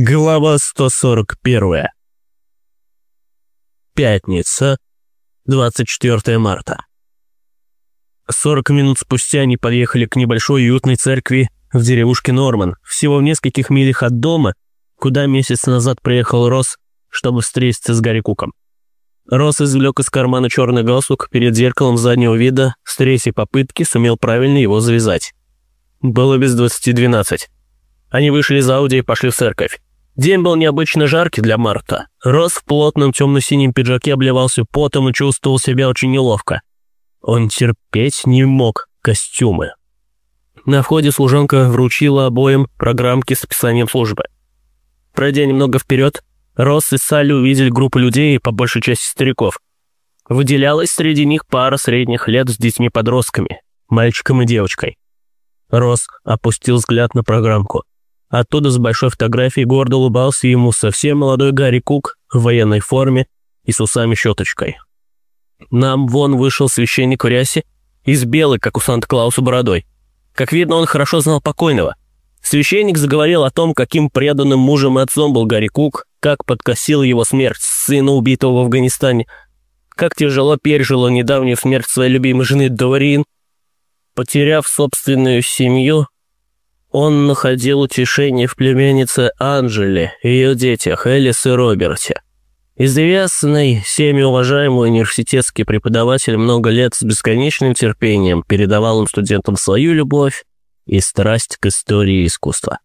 Глава 141. Пятница, 24 марта. 40 минут спустя они подъехали к небольшой уютной церкви в деревушке Норман, всего в нескольких милях от дома, куда месяц назад приехал Росс, чтобы встретиться с Гарри Куком. Росс извлек из кармана черный галстук перед зеркалом заднего вида, с третьей попытки сумел правильно его завязать. Было без двадцати двенадцать. Они вышли из Ауди и пошли в церковь. День был необычно жаркий для Марта. Рос в плотном темно-синем пиджаке обливался потом и чувствовал себя очень неловко. Он терпеть не мог костюмы. На входе служанка вручила обоим программки с описанием службы. Пройдя немного вперед, Росс и Салли увидели группу людей, по большей части стариков. Выделялась среди них пара средних лет с детьми-подростками, мальчиком и девочкой. Росс опустил взгляд на программку. Оттуда с большой фотографией гордо улыбался ему совсем молодой Гарри Кук в военной форме и с усами-щеточкой. Нам вон вышел священник в рясе и с белой, как у Санта-Клауса, бородой. Как видно, он хорошо знал покойного. Священник заговорил о том, каким преданным мужем и отцом был Гарри Кук, как подкосила его смерть сына, убитого в Афганистане, как тяжело пережила недавнюю смерть своей любимой жены Дорин, потеряв собственную семью, он находил утешение в племяннице Анжеле, ее детях Элис и Роберте. Известный, всеми уважаемый университетский преподаватель много лет с бесконечным терпением передавал им студентам свою любовь и страсть к истории искусства.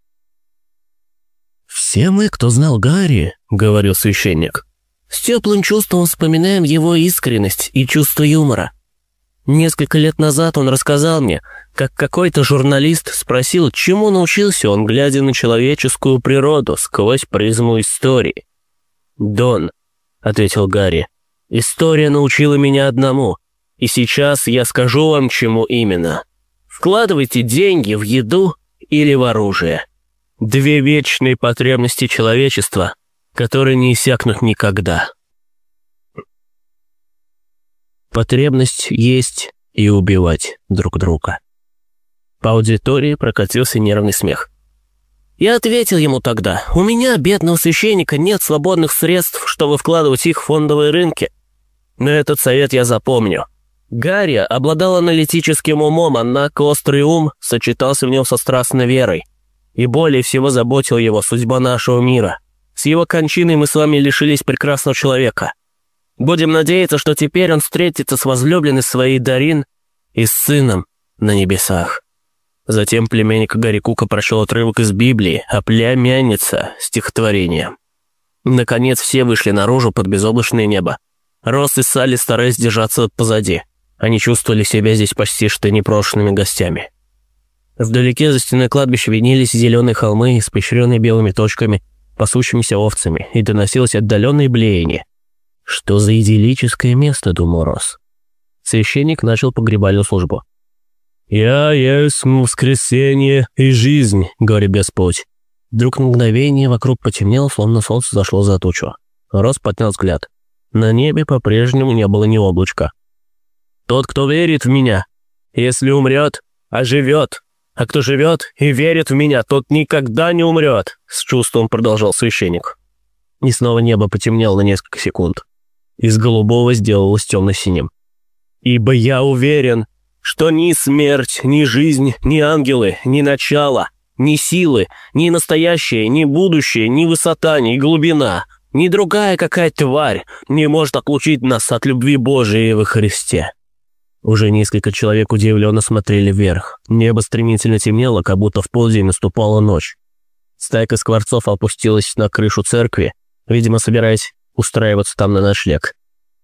«Все мы, кто знал Гарри, — говорил священник, — с теплым чувством вспоминаем его искренность и чувство юмора. Несколько лет назад он рассказал мне, как какой-то журналист спросил, чему научился он, глядя на человеческую природу сквозь призму истории. «Дон», — ответил Гарри, — «история научила меня одному, и сейчас я скажу вам, чему именно. Вкладывайте деньги в еду или в оружие. Две вечные потребности человечества, которые не иссякнут никогда». Потребность есть и убивать друг друга. По аудитории прокатился нервный смех. Я ответил ему тогда, у меня, бедного священника, нет свободных средств, чтобы вкладывать их в фондовые рынки. Но этот совет я запомню. Гарри обладал аналитическим умом, однако острый ум сочетался в нем со страстной верой. И более всего заботил его судьба нашего мира. С его кончиной мы с вами лишились прекрасного человека. Будем надеяться, что теперь он встретится с возлюбленной своей Дарин и с сыном на небесах. Затем племянник Гарри Кука прочел отрывок из Библии, а племянница – стихотворение. Наконец все вышли наружу под безоблачное небо. Росс и Салли стараясь держаться позади. Они чувствовали себя здесь почти что непрошенными гостями. Вдалеке за стеной кладбища винились зеленые холмы, испещренные белыми точками, пасущимися овцами, и доносилось отдаленное блеяние. «Что за идиллическое место?» – думал Росс. Священник начал погребальную службу. «Я есть воскресенье и жизнь», — говорит Господь. Вдруг на мгновение вокруг потемнело, словно солнце зашло за тучу. Рос поднял взгляд. На небе по-прежнему не было ни облачка. «Тот, кто верит в меня, если умрет, оживет. А кто живет и верит в меня, тот никогда не умрет», — с чувством продолжал священник. И снова небо потемнело на несколько секунд. Из голубого сделалось темно-синим. «Ибо я уверен, что ни смерть, ни жизнь, ни ангелы, ни начало, ни силы, ни настоящее, ни будущее, ни высота, ни глубина, ни другая какая тварь не может отлучить нас от любви Божией во Христе». Уже несколько человек удивленно смотрели вверх. Небо стремительно темнело, как будто в полдень наступала ночь. Стайка скворцов опустилась на крышу церкви, видимо, собираясь устраиваться там на ночлег.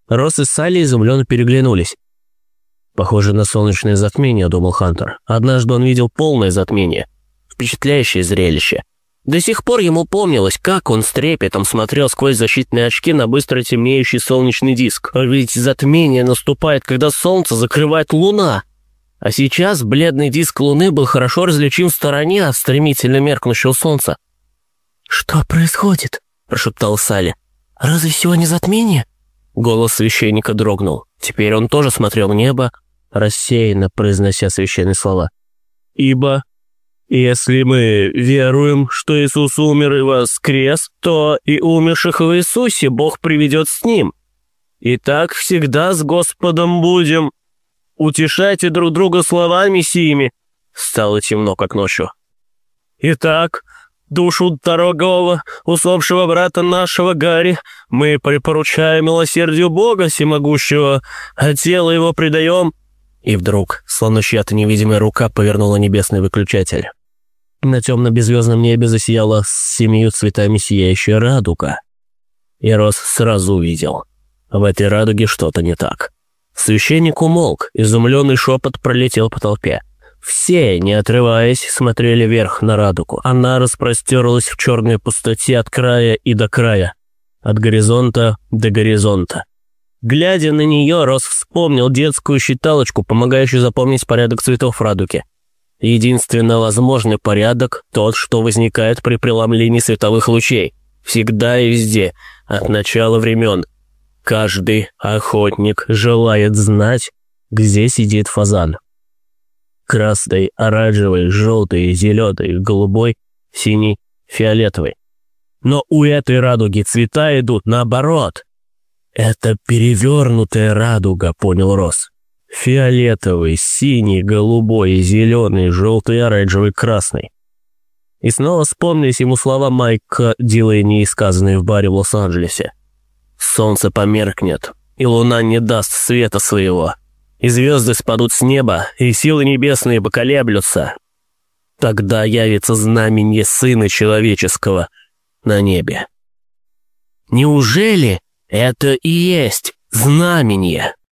Росс и Салли изумленно переглянулись. Похоже на солнечное затмение, думал Хантер. Однажды он видел полное затмение. Впечатляющее зрелище. До сих пор ему помнилось, как он с трепетом смотрел сквозь защитные очки на быстро темнеющий солнечный диск. А ведь затмение наступает, когда солнце закрывает луна. А сейчас бледный диск луны был хорошо различим в стороне от стремительно меркнущего солнца. «Что происходит?» – прошептал Салли. «Разве сегодня затмение?» Голос священника дрогнул. Теперь он тоже смотрел в небо, рассеянно произнося священные слова. «Ибо Если мы веруем, что Иисус умер и воскрес, то и умерших в Иисусе Бог приведет с Ним. И так всегда с Господом будем. Утешайте друг друга словами сими». Стало темно, как ночью. «Итак, душу дорогого, усопшего брата нашего Гарри, мы припоручаем милосердию Бога всемогущего, а тело его предаем...» И вдруг, словно чья-то невидимая рука повернула небесный выключатель. На темно-беззвездном небе засияла с семью цветами сияющая радуга. И Рос сразу увидел. В этой радуге что-то не так. Священник умолк, изумленный шепот пролетел по толпе. Все, не отрываясь, смотрели вверх на радугу. Она распростерлась в черной пустоте от края и до края. От горизонта до горизонта. Глядя на нее, Рос вспомнил детскую считалочку, помогающую запомнить порядок цветов радуги. Единственно возможный порядок – тот, что возникает при преломлении световых лучей. Всегда и везде, от начала времен. Каждый охотник желает знать, где сидит фазан. Красный, оранжевый, желтый, зеленый, голубой, синий, фиолетовый. Но у этой радуги цвета идут наоборот. Это перевернутая радуга, понял Рос. Фиолетовый, синий, голубой, зеленый, желтый, оранжевый, красный. И снова вспомнились ему слова Майка Дилейни, сказанные в баре в Лос-Анджелесе. «Солнце померкнет, и луна не даст света своего, и звезды спадут с неба, и силы небесные поколеблются. Тогда явится знамение Сына Человеческого на небе». Неужели это и есть знамение?